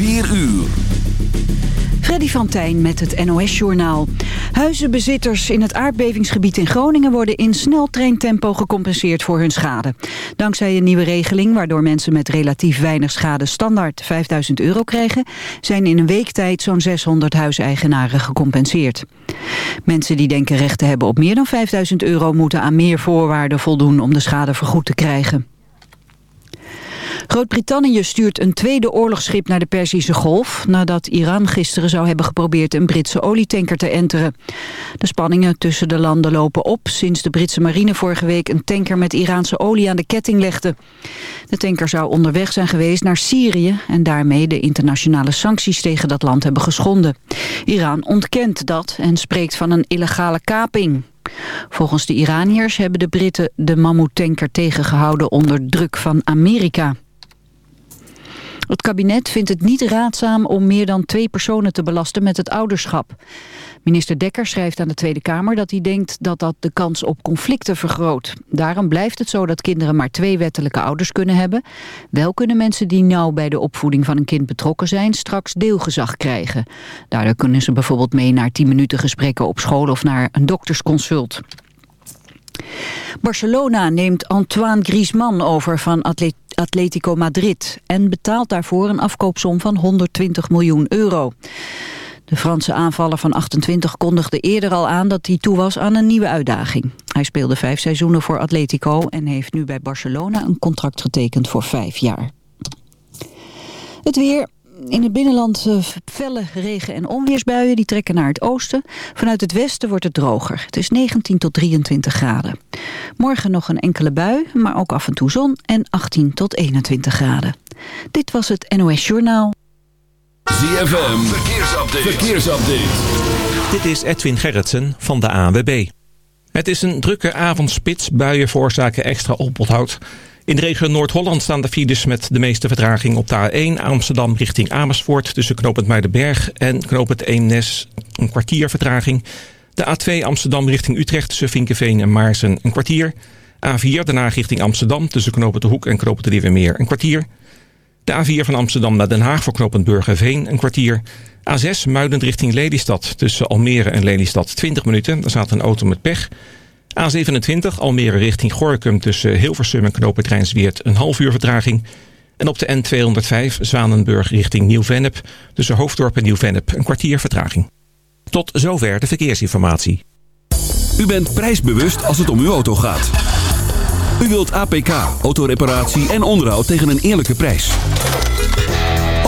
4 uur. Freddy van Tijn met het NOS-journaal. Huizenbezitters in het aardbevingsgebied in Groningen... worden in snel treintempo gecompenseerd voor hun schade. Dankzij een nieuwe regeling waardoor mensen met relatief weinig schade... standaard 5000 euro krijgen... zijn in een week tijd zo'n 600 huiseigenaren gecompenseerd. Mensen die denken recht te hebben op meer dan 5000 euro... moeten aan meer voorwaarden voldoen om de schade vergoed te krijgen. Groot-Brittannië stuurt een tweede oorlogsschip naar de Perzische Golf... nadat Iran gisteren zou hebben geprobeerd een Britse olietanker te enteren. De spanningen tussen de landen lopen op... sinds de Britse marine vorige week een tanker met Iraanse olie aan de ketting legde. De tanker zou onderweg zijn geweest naar Syrië... en daarmee de internationale sancties tegen dat land hebben geschonden. Iran ontkent dat en spreekt van een illegale kaping. Volgens de Iraniërs hebben de Britten de mammoetanker tegengehouden onder druk van Amerika. Het kabinet vindt het niet raadzaam om meer dan twee personen te belasten met het ouderschap. Minister Dekker schrijft aan de Tweede Kamer dat hij denkt dat dat de kans op conflicten vergroot. Daarom blijft het zo dat kinderen maar twee wettelijke ouders kunnen hebben. Wel kunnen mensen die nauw bij de opvoeding van een kind betrokken zijn straks deelgezag krijgen. Daardoor kunnen ze bijvoorbeeld mee naar 10 minuten gesprekken op school of naar een doktersconsult. Barcelona neemt Antoine Griezmann over van Atletico Madrid... en betaalt daarvoor een afkoopsom van 120 miljoen euro. De Franse aanvaller van 28 kondigde eerder al aan dat hij toe was aan een nieuwe uitdaging. Hij speelde vijf seizoenen voor Atletico en heeft nu bij Barcelona een contract getekend voor vijf jaar. Het weer, in het binnenland uh, felle regen- en onweersbuien. Die trekken naar het oosten. Vanuit het westen wordt het droger. Het is 19 tot 23 graden. Morgen nog een enkele bui, maar ook af en toe zon. En 18 tot 21 graden. Dit was het NOS Journaal. ZFM, verkeersupdate. verkeersupdate. Dit is Edwin Gerritsen van de ANWB. Het is een drukke avondspits. Buien veroorzaken extra oponthoud. In de regio Noord-Holland staan de files met de meeste vertraging op de A1 Amsterdam richting Amersfoort tussen knooppunt Muidenberg en knooppunt Eemnes een kwartier vertraging. De A2 Amsterdam richting Utrecht tussen Vinkenveen en Maarsen een kwartier. A4 daarna richting Amsterdam tussen knooppunt De Hoek en knooppunt de Nieuwemeer een kwartier. De A4 van Amsterdam naar Den Haag voor knooppunt Burgerveen een kwartier. A6 Muiden richting Lelystad tussen Almere en Lelystad 20 minuten. Daar staat een auto met pech. A27 Almere richting Gorkum tussen Hilversum en knooppunt Rijnsweert een half uur vertraging. En op de N205 Zwanenburg richting Nieuw-Vennep tussen Hoofddorp en Nieuw-Vennep een kwartier vertraging. Tot zover de verkeersinformatie. U bent prijsbewust als het om uw auto gaat. U wilt APK, autoreparatie en onderhoud tegen een eerlijke prijs.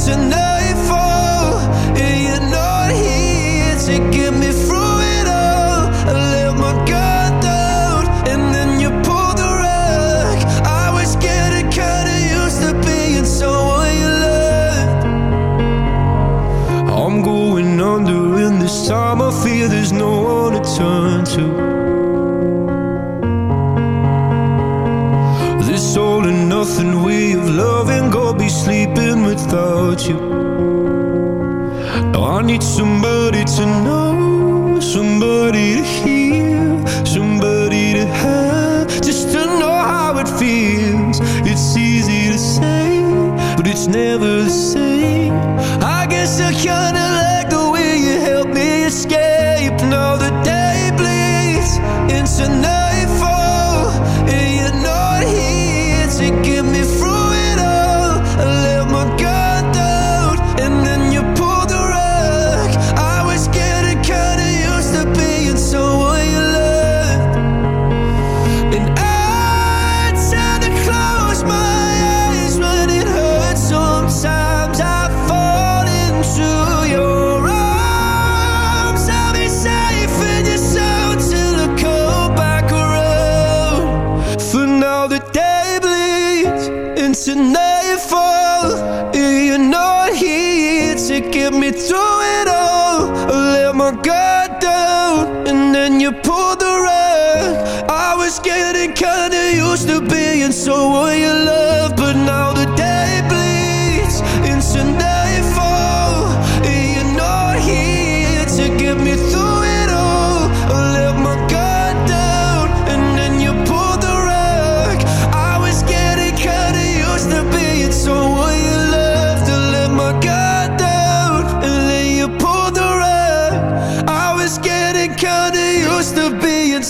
listener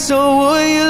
so will you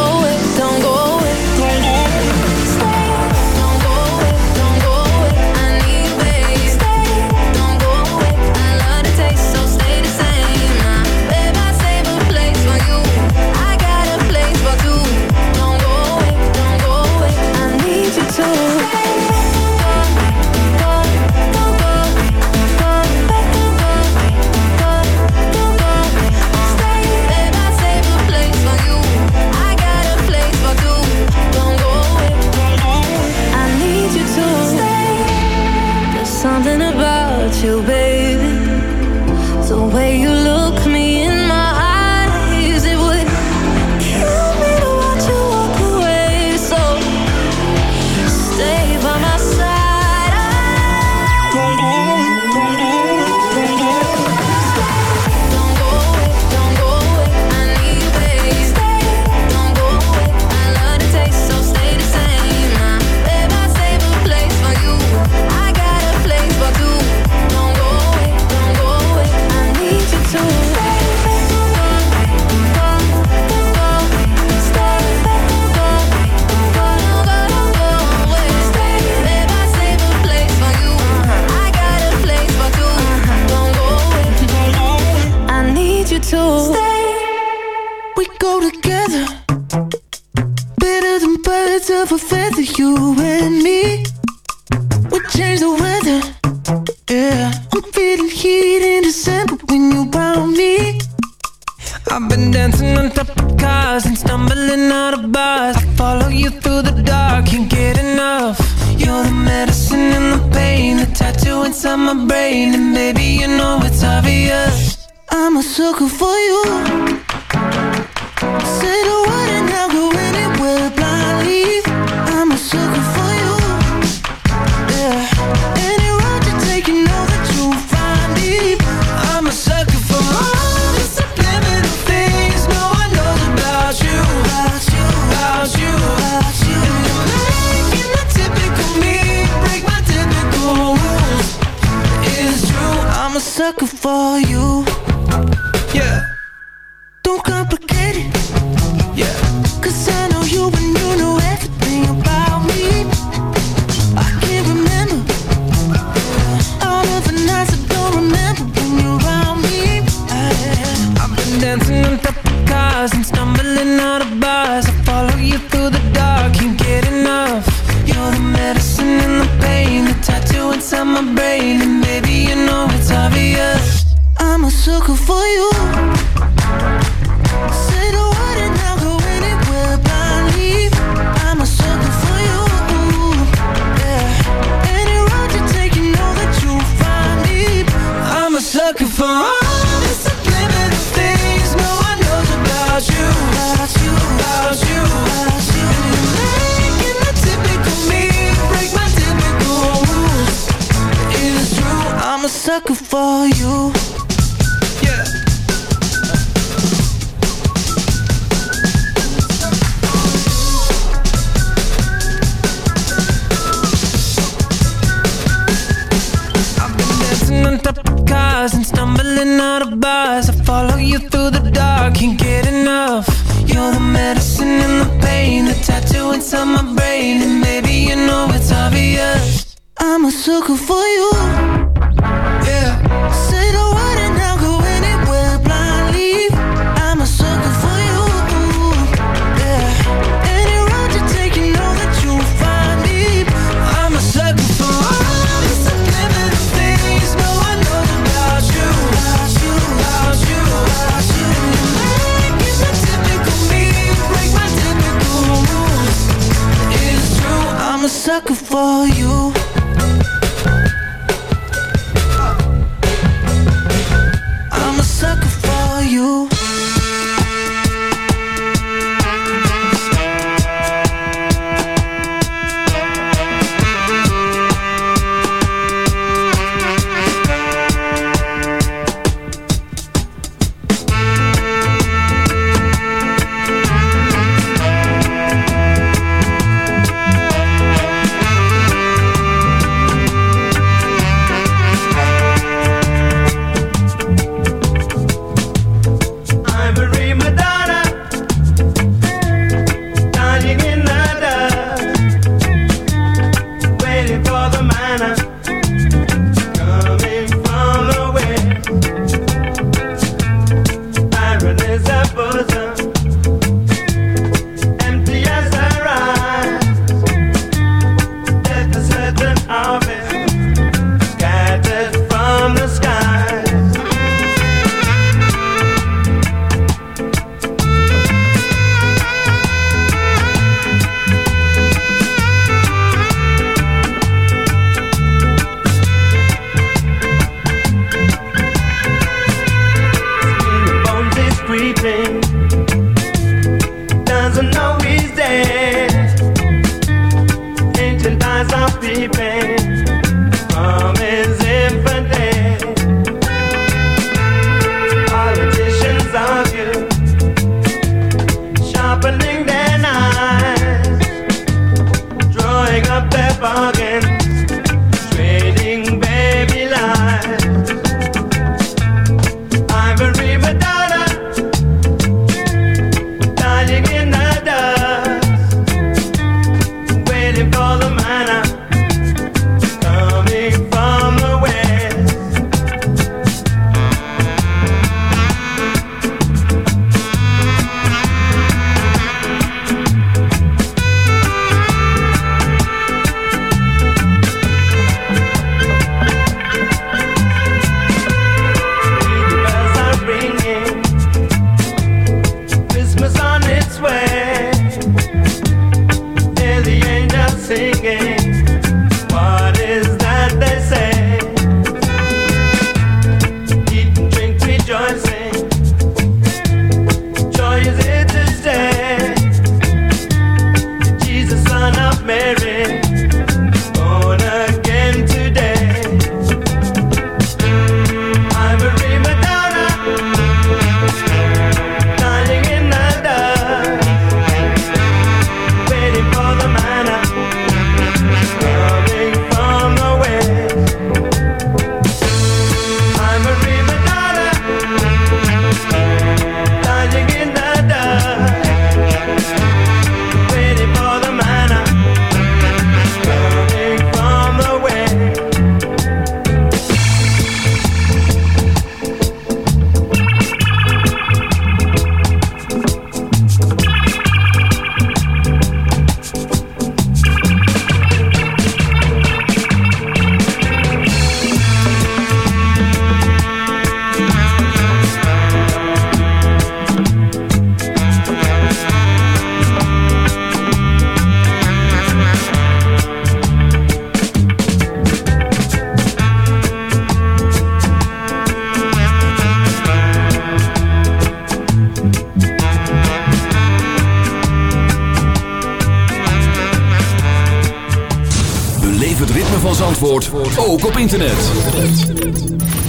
A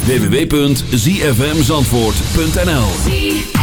www.zfmzandvoort.nl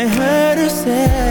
I heard her say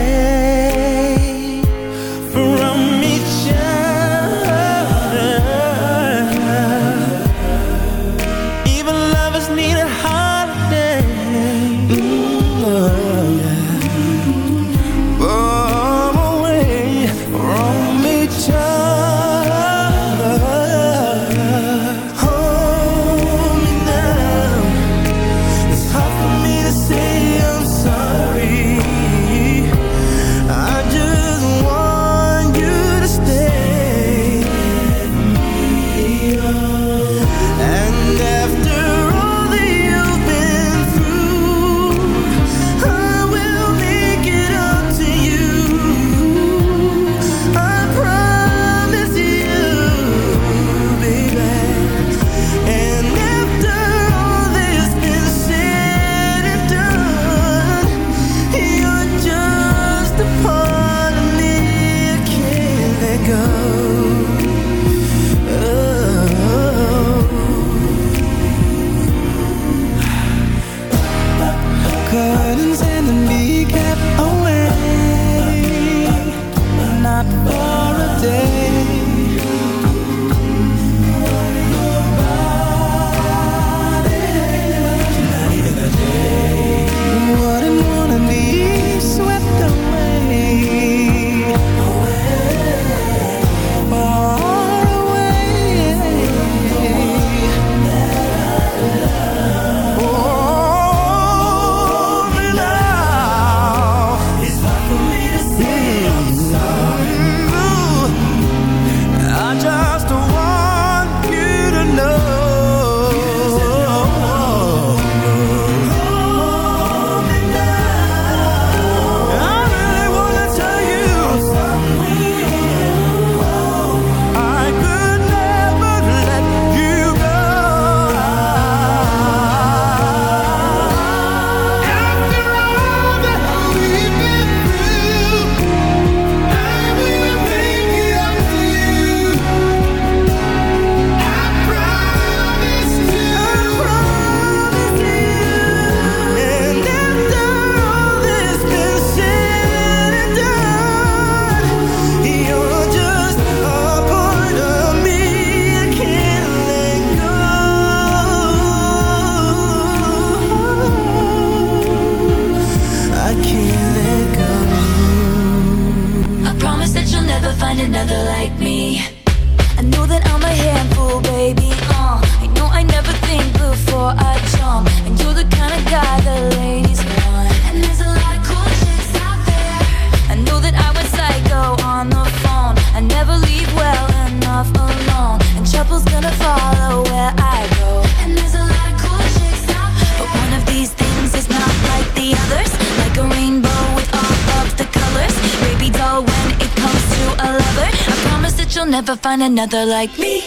another like me.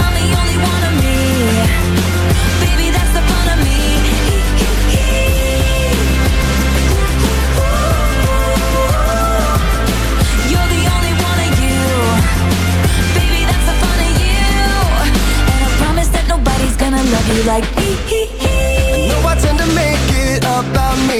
I'm the only one of me. Baby, that's the fun of me. You're the only one of you. Baby, that's the fun of you. And I promise that nobody's gonna love you like me. I know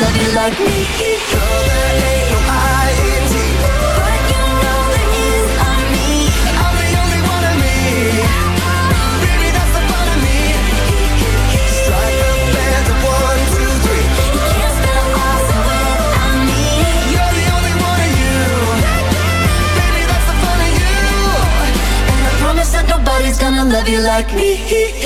Love you like me. You me. I'm the only one of. Baby, that's the fun of me. Strike one, two, three. You can't me. You're the only one of you. Baby, that's the fun of you. And I promise that nobody's gonna love you like me.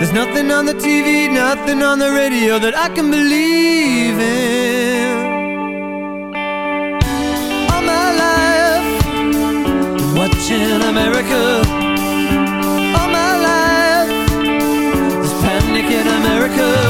There's nothing on the TV, nothing on the radio that I can believe in. All my life, watching America. All my life, there's panic in America.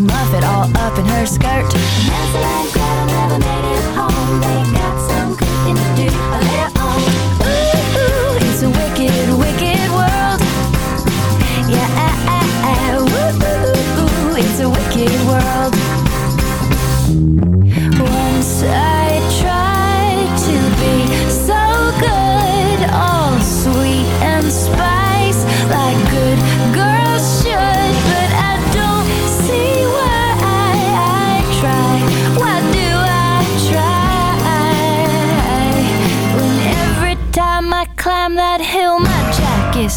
Muffet all up in her skirt.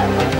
Bye.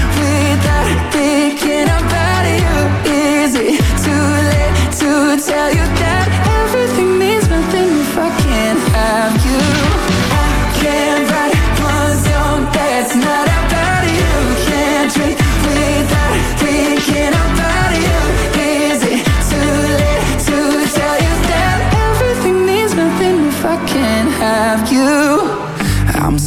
thinking about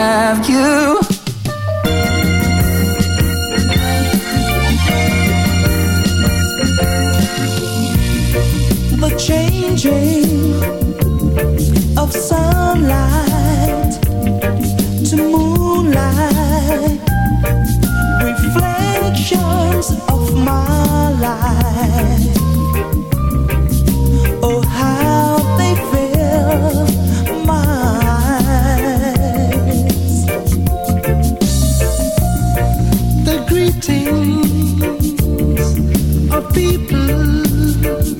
have you. minds of people.